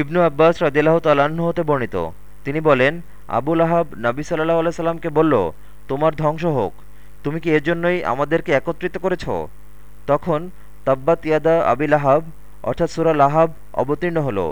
ইবনু আব্বাস রদিল্লাহ তালাহ হতে বর্ণিত। তিনি বলেন আবুল আহাব নাবি সাল্লাহ আল্লাহ সাল্লামকে বলল, তোমার ধ্বংস হোক। তুমি কি এজন্যই আমাদেরকে একত্রিত করেছ? তখন তাব্বাত ইয়াদা আবিল আহাব অর্থাৎ সুরা লাহাব, অবতীর্ণ হলো।